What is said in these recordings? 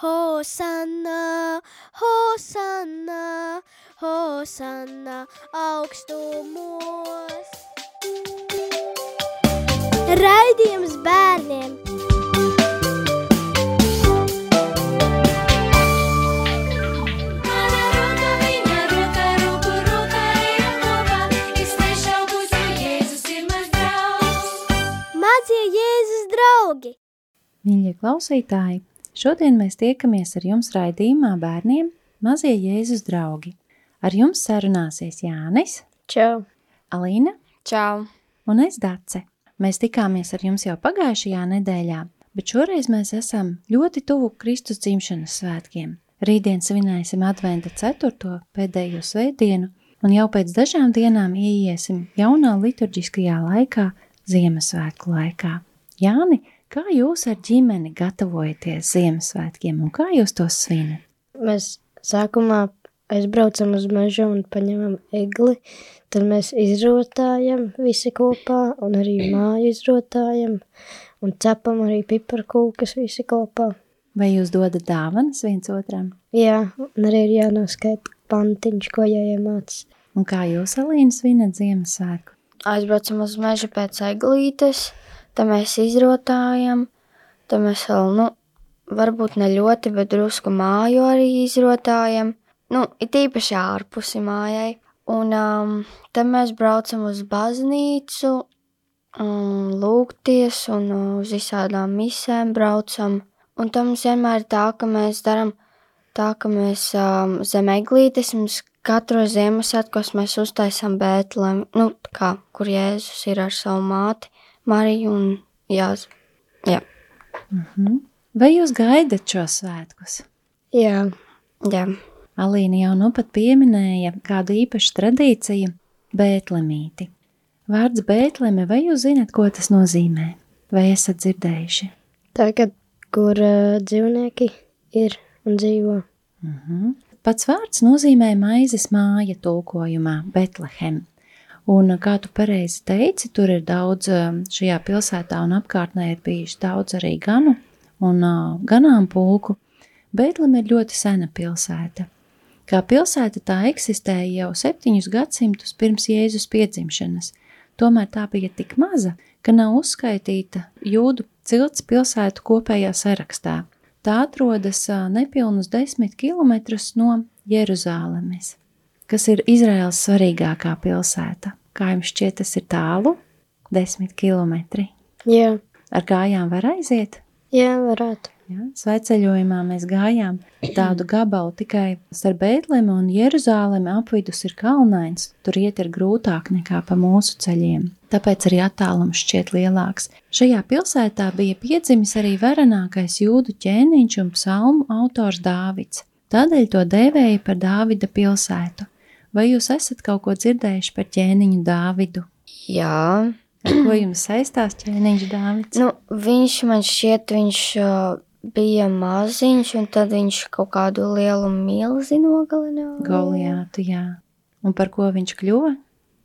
Hosanna, Hosanna, Hosanna augstumos. Raidījums bērniem! Mazie Jēzus draugi! Mīļie klausītāji, šodien mēs tiekamies ar jums raidījumā bērniem Mazie Jēzus draugi. Ar jums sarunāsies Jānis, Čau! Alīna Čau! un es Dace. Mēs tikāmies ar jums jau pagājušajā nedēļā, bet šoreiz mēs esam ļoti tuvu Kristus dzimšanas svētkiem. Rītdien svinēsim adventa ceturto pēdējo svētdienu, un jau pēc dažām dienām ieiesim jaunā liturģiskajā laikā, Ziemassvētku laikā. Jāni, kā jūs ar ģimeni gatavojaties Ziemassvētkiem un kā jūs tos svinat? Mēs sākumā aizbraucam uz mežu un paņemam egli, tad mēs izrotājam visi kopā un arī māju izrotājam un cepam arī piparkūkas visi kopā. Vai jūs dodat dāvanas viens otram? Jā, un arī ir jānoskaita pantiņš, ko jāiemāc. Un kā jūs, Alīna, svinat Ziemassvētku? Aizbraucam uz mežu pēc eglītes, tad mēs izrotājam, tad mēs vēl, nu, varbūt ne ļoti, bet drusku māju arī izrotājam. Nu, it īpaši ārpusi mājai. Un um, tad mēs braucam uz baznīcu, um, lūgties un uz visādām misēm braucam. Un tam mums vienmēr ir tā, ka mēs darām tā, ka mēs um, zem eglītes mums katru Ziemassvētkos mēs uztaisām Bētlem, nu, kā, kur Jēzus ir ar savu māti, Mariju un Jāzu. Jā, Mhm. Vai jūs gaidat šo svētkus? Jā, jā. Alīna jau nu pat pieminēja kādu īpašu tradīciju - Bētlemīti. Vārds Bētleme, vai jūs zinat, ko tas nozīmē? Vai esat dzirdējuši? tagad, kur uh, dzīvnieki ir un dzīvo. Mhm. Pats vārds nozīmē maizes māja tulkojumā Betlehem. Un, kā tu pareizi teici, tur ir daudz, um, šajā pilsētā un apkārtnē ir bijuši daudz arī ganu un uh, ganāmpulku. Betlem ir ļoti sena pilsēta. Kā pilsēta tā eksistēja jau septiņus gadsimtus pirms Jēzus piedzimšanas, tomēr tā bija tik maza, ka nav uzskaitīta jūdu cilts pilsētu kopējā sarakstā. Tā atrodas ā, nepilnus desmit kilometrus no Jeruzālemes, kas ir Izraels svarīgākā pilsēta. Kā jums šķiet, tas ir tālu? Desmit kilometri. Jā, Ar kājām var aiziet? jā varētu. Ja? Svētceļojumā mēs gājām tādu gabalu tikai starp Bētlemi un Jeruzālemi apvidus ir kalnains, tur iet ir grūtāk nekā pa mūsu ceļiem. Tāpēc arī attālums šķiet lielāks. Šajā pilsētā bija piedzimis arī varenākais jūdu ķēniņš un psalmu autors Dāvids. Tādēļ to dēvēja par Dāvida pilsētu. Vai jūs esat kaut ko dzirdējuši par ķēniņu Dāvidu? Jā, Ar ko jums saistās ķēniņš Dāvids? nu, viņš man šķiet, viņš bija maziņš, un tad viņš kaut kādu lielu milzi nogalināja. Goliātu, jā. Un par ko viņš kļuva?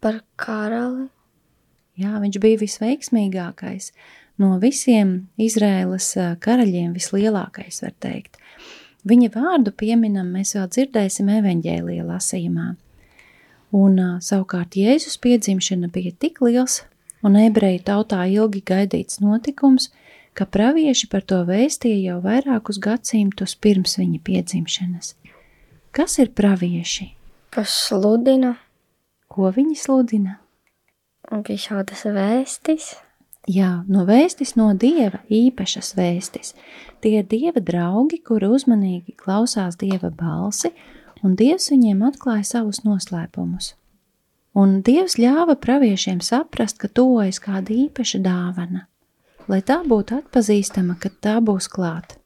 Par karali. Jā, viņš bija visveiksmīgākais no visiem Izraēlas karaļiem, vislielākais, var teikt. Viņa vārdu pieminam mēs vēl dzirdēsim evaņģēlija lasījumā. Un savukārt Jēzus piedzimšana bija tik liels un ebreju tautā ilgi gaidīts notikums, ka pravieši par to vēstīja jau vairākus gadsimtus pirms viņa piedzimšanas. Kas ir pravieši? Kas sludina Ko viņi sludina? un visādas vēstis. Jā, no vēstis no dieva, īpašas vēstis. Tie ir dieva draugi, kuri uzmanīgi klausās dieva balsi, un dievs viņiem atklāja savus noslēpumus. Un dievs ļāva praviešiem saprast, ka tuvojas kāda īpaša dāvana, lai tā būtu atpazīstama, kad tā būs klāt.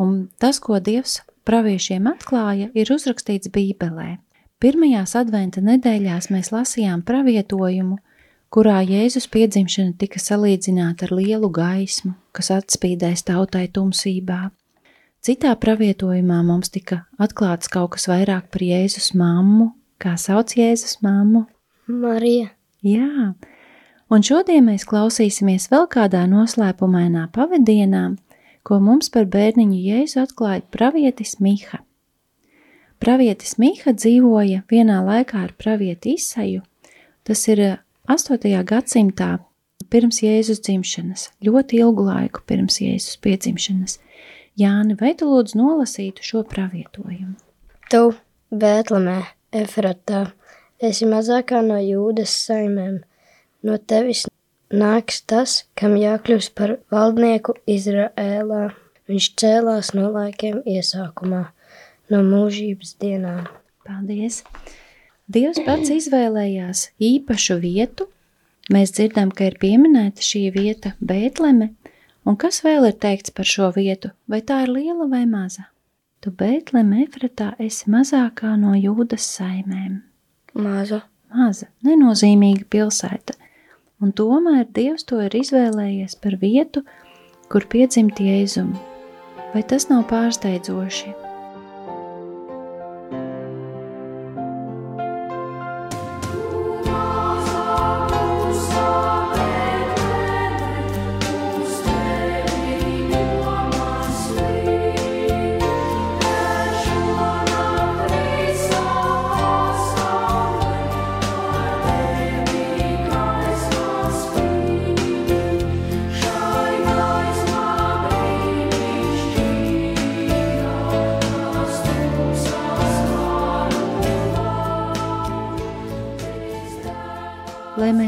Un tas, ko dievs praviešiem atklāja, ir uzrakstīts Bībelē. Pirmajās adventa nedēļās mēs lasījām pravietojumu, kurā Jēzus piedzimšana tika salīdzināta ar lielu gaismu, kas atspīdēs tautai tumsībā. Citā pravietojumā mums tika atklāts kaut kas vairāk par Jēzus mammu, kā sauc Jēzus mammu. Marija, Jā, un šodien mēs klausīsimies vēl kādā noslēpumainā pavadienā, ko mums par bērniņu Jēzu atklāja pravietis Miha. Pravietis Miha dzīvoja vienā laikā ar pravieti Isaju, tas ir 8. gadsimtā pirms Jēzus dzimšanas, ļoti ilgu laiku pirms Jēzus piedzimšanas. Jāni, vai tu lūdzu nolasītu šo pravietojumu? Tu, Bētlemē, Efratā, esi mazākā no jūdas saimēm. No tevis nāks tas, kam jākļūst par valdnieku Izraēlā. Viņš cēlās no laikiem iesākumā, no mūžības dienām. Paldies! Dievs pats izvēlējās īpašu vietu. Mēs dzirdam, ka ir pieminēta šī vieta Bētleme, un kas vēl ir teikts par šo vietu, vai tā ir liela vai maza? Tu Bētleme Efratā esi mazākā no jūdas saimēm. Maza. Maza, nenozīmīga pilsēta, un tomēr Dievs to ir izvēlējies par vietu, kur piedzimt Jēzumu. Vai tas nav pārsteidzoši?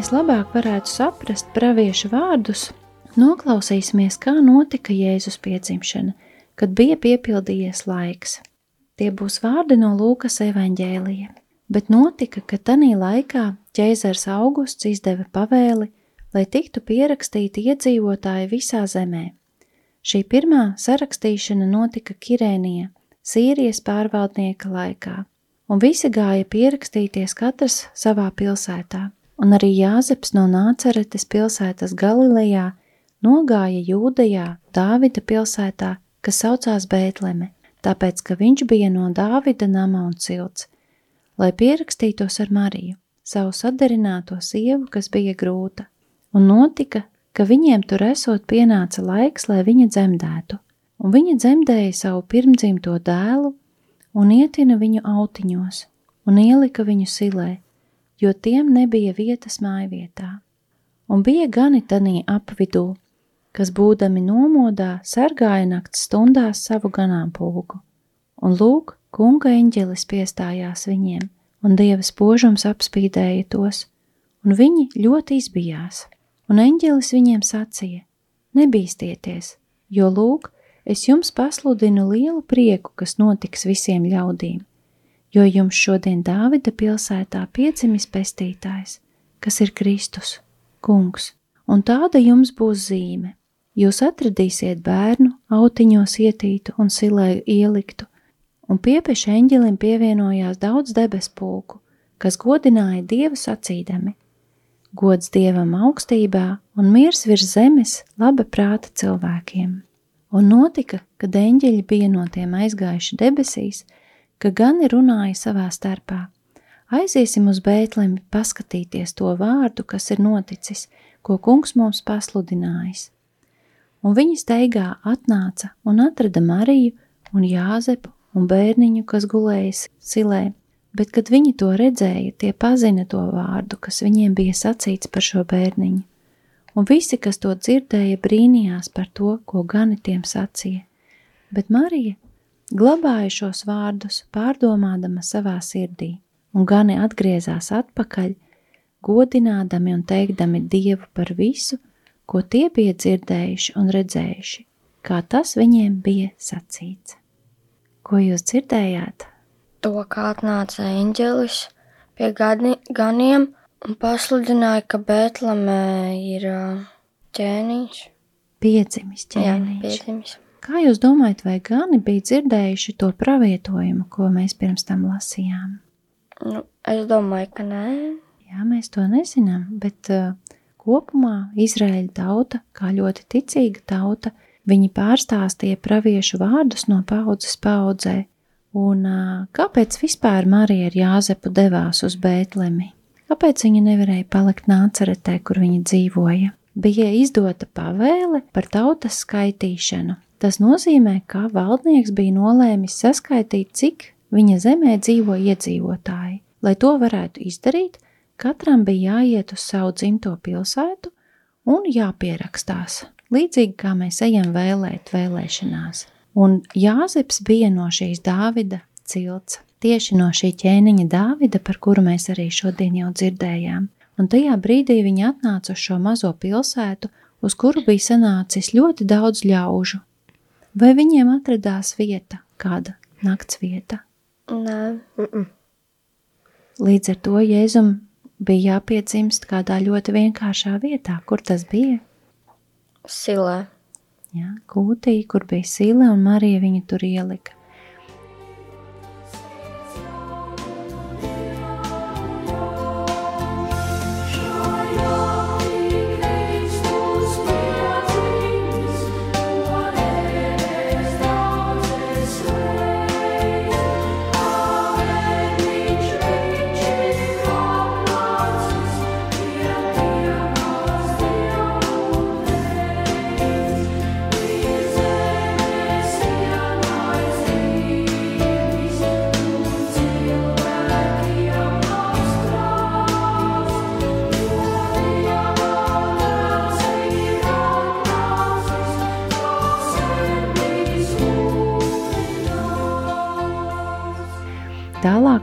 Mēs labāk varētu saprast praviešu vārdus, noklausīsimies, kā notika Jēzus piedzimšana, kad bija piepildījies laiks. Tie būs vārdi no Lūkas evaņģēlija. Bet notika, ka tanī laikā ķēzars Augusts izdeva pavēli, lai tiktu pierakstīti iedzīvotāji visā zemē. Šī pirmā sarakstīšana notika Kirēnijā, Sīrijas pārvaldnieka laikā, un visi gāja pierakstīties katrs savā pilsētā un arī Jāzeps no Nāceretes pilsētas Galilejā nogāja Jūdejā, Dāvida pilsētā, kas saucās Bētleme, tāpēc, ka viņš bija no Dāvida nama un cilts, lai pierakstītos ar Mariju, savu sadarināto sievu, kas bija grūta, un notika, ka viņiem tur esot pienāca laiks, lai viņa dzemdētu, un viņa dzemdēja savu pirmdzimto dēlu un ietina viņu autiņos un ielika viņu silē, jo tiem nebija vietas mājvietā. Un bija gani tanī apvidū, kas būdami nomodā sargāja nakts stundās savu ganāmpulku. Un lūk, kunga eņģelis piestājās viņiem, un dieva spožums apspīdēja tos, un viņi ļoti izbijās. Un eņģelis viņiem sacīja: Nebīsties, jo lūk, es jums pasludinu lielu prieku, kas notiks visiem ļaudīm jo jums šodien Dāvida pilsētā piedzimis pestītājs, kas ir Kristus, kungs, un tāda jums būs zīme. Jūs atradīsiet bērnu, autiņos ietītu un silēju ieliktu, un piepeši eņģelim pievienojās daudz debespulku, kas godināja Dievu sacīdami. Gods Dievam augstībā un miers virs zemes laba prāta cilvēkiem. Un notika, kad eņģeļi bija no tiem aizgājuši debesīs, ka gani runāja savā starpā. Aiziesim uz Bētlemi paskatīties to vārdu, kas ir noticis, ko kungs mums pasludinājis. Un viņi steigā atnāca un atrada Mariju un Jāzepu un bērniņu, kas gulējas silē, bet, kad viņi to redzēja, tie pazina to vārdu, kas viņiem bija sacīts par šo bērniņu. Un visi, kas to dzirdēja, brīnījās par to, ko gani tiem sacīja. Bet Marija glabāja šos vārdus, pārdomādama savā sirdī, un gani atgriezās atpakaļ, godinādami un teikdami Dievu par visu, ko tie bija dzirdējuši un redzējuši, kā tas viņiem bija sacīts. Ko jūs dzirdējāt? To, kā atnāca eņģelis pie gani, ganiem un pasludināja, ka Bētlamē ir ķēniņš. Piedzimis Jā, ķēniņš. piedzimis. Kā jūs domājat, vai gani bija dzirdējuši to pravietojumu, ko mēs pirms tam lasījām? Nu, es domāju, ka nē. Jā, mēs to nezinām, bet uh, kopumā Izraēļa tauta, kā ļoti ticīga tauta, viņi pārstāstīja praviešu vārdus no paudzes paudzē. Un uh, kāpēc vispār Marija ar Jāzepu devās uz Bētlemi? Kāpēc viņa nevarēja palikt nāceretē, kur viņa dzīvoja? Bija izdota pavēle par tautas skaitīšanu, Tas nozīmē, ka valdnieks bija nolēmis saskaitīt, cik viņa zemē dzīvo iedzīvotāji. Lai to varētu izdarīt, katram bija jāiet uz savu dzimto pilsētu un jāpierakstās, līdzīgi kā mēs ejam vēlēt vēlēšanās. Un Jāzeps bija no šīs Dāvida cilts, tieši no šī ķēniņa Dāvida, par kuru mēs arī šodien jau dzirdējām. Un tajā brīdī viņi atnāca uz šo mazo pilsētu, uz kuru bija sanācis ļoti daudz ļaužu. Vai viņiem atradās vieta, kāda nakts vieta? Nē, Līdz ar to Jēzum bija jāpiedzimst kādā ļoti vienkāršā vietā, kur tas bija. silē. Jā, kūtī, kur bija sila, un Marija viņu tur ielika.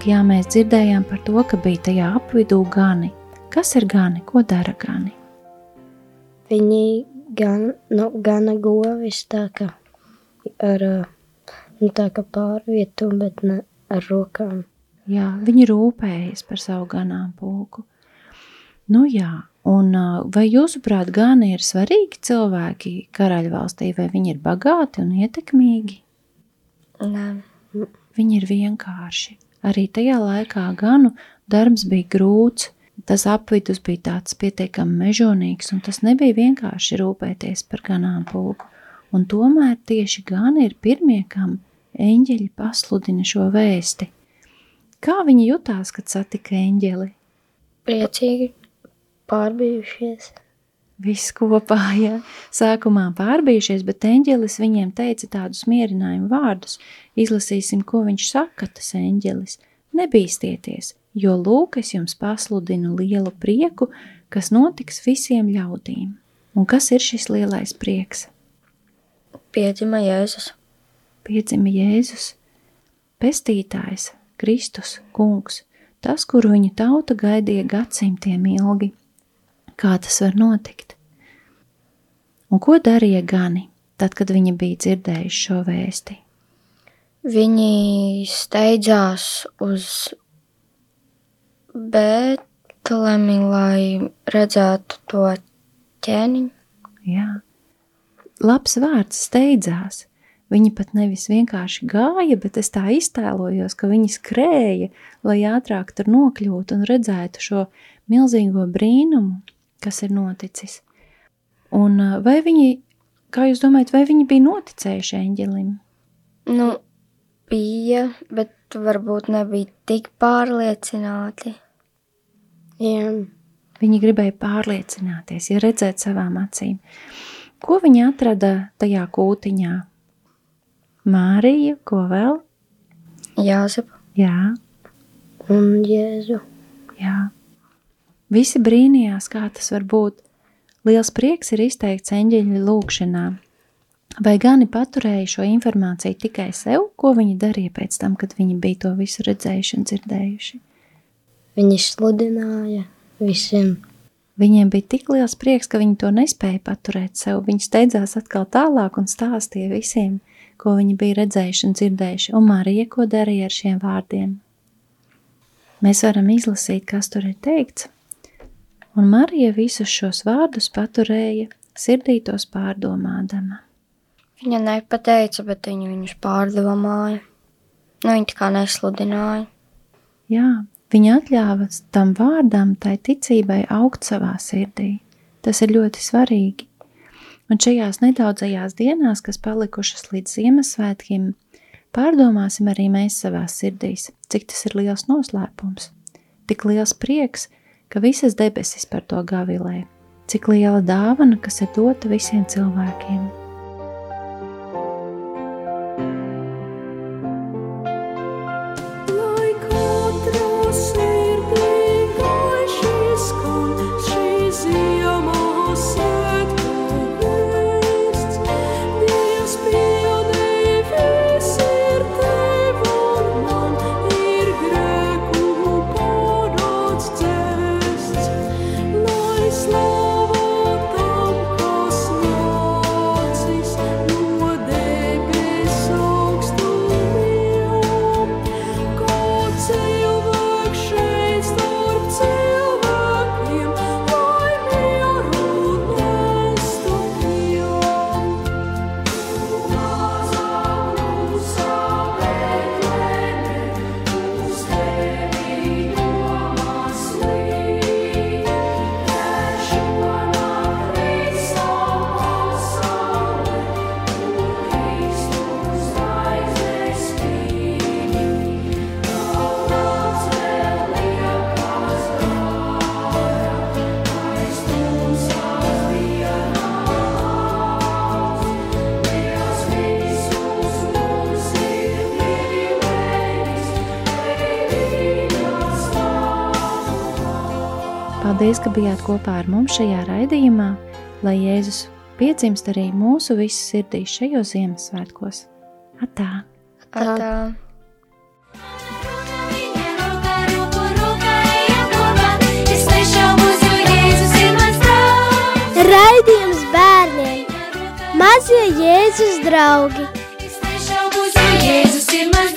Jā, mēs dzirdējām par to, ka bija tajā apvidū gani. Kas ir gani? Ko dara gani? Viņi gan, nu, gana govis tā kā ar, nu, tā kā pārvietu, bet ne ar rokām. Jā, viņi rūpējas par savu ganāmpulku. Nu jā, un vai jūsuprāt, gani ir svarīgi cilvēki karaļvalstī, vai viņi ir bagāti un ietekmīgi? Nē, Viņi ir vienkārši. Arī tajā laikā ganu darbs bija grūts, tas apvidus bija tāds pietiekami mežonīgs, un tas nebija vienkārši rūpēties par ganāmpulku. Un tomēr tieši gani ir pirmie, kam eņģeļi pasludina šo vēsti. Kā viņi jutās, kad satika eņģeli? priecīgi. Pārbijušies. Viss kopā, ja sākumā pārbijušies, bet eņģelis viņiem teica tādus mierinājumu vārdus. Izlasīsim, ko viņš saka, tas eņģelis. Nebīsties, jo lūk, es jums pasludinu lielu prieku, kas notiks visiem ļaudīm. Un kas ir šis lielais prieks? Piedzima Jēzus. Piedzima Jēzus, pestītājs, Kristus, kungs, tas, kuru viņa tauta gaidīja gadsimtiem ilgi. Kā tas var notikt? Un ko darīja gani, tad, kad viņi bija dzirdējuši šo vēsti? Viņi steidzās uz Bēltlemi, lai redzētu to ķēniņu. Jā, labs vārds steidzās. Viņi pat nevis vienkārši gāja, bet es tā iztēlojos, ka viņi skrēja, lai ātrāk tur nokļūtu un redzētu šo milzīgo brīnumu, kas ir noticis. Un ā, vai viņi, kā jūs domājat, vai viņi bija noticējuši eņģelim? Nu, bija, bet varbūt nebija tik pārliecināti. Jā, Viņi gribēja pārliecināties, ja redzēt savām acīm. Ko viņi atrada tajā kūtiņā? Mārija, ko vēl? Jāzep, Jā, un Jēzu. jā. Visi brīnījās, kā tas var būt. Liels prieks ir izteikts eņģeļa lūgšanā. Vai gani paturēja šo informāciju tikai sev, ko viņi darīja pēc tam, kad viņi bija to visu redzējuši un dzirdējuši? Viņi sludināja visiem. Viņiem bija tik liels prieks, ka viņi to nespēja paturēt sev. Viņi steidzās atkal tālāk un stāstīja visiem, ko viņi bija redzējuši un dzirdējuši. Un Marija, ko darīja ar šiem vārdiem? Mēs varam izlasīt, kas tur ir teikts. Un Marija visus šos vārdus paturēja sirdī tos pārdomādama. viņa nepateica, bet viņa viņus pārdomāja. Nu, viņa tā kā nesludināja. Jā, viņa atļāva tam vārdam, tai ticībai augt savā sirdī. Tas ir ļoti svarīgi. Un šajās nedaudzajās dienās, kas palikušas līdz Ziemassvētkiem, pārdomāsim arī mēs savās sirdīs, cik tas ir liels noslēpums, tik liels prieks, ka visas debesis par to gavilē, cik liela dāvana, kas ir dota visiem cilvēkiem. Paldies, ka bijāt kopā ar mums šajā raidījumā, lai Jēzus piedzimst arī mūsu visu sirdīs šajos Ziemassvētkos. Atā! Atā. Draugs. Raidījums bērniem! Mazie Jēzus draugi! Jēzus ir mans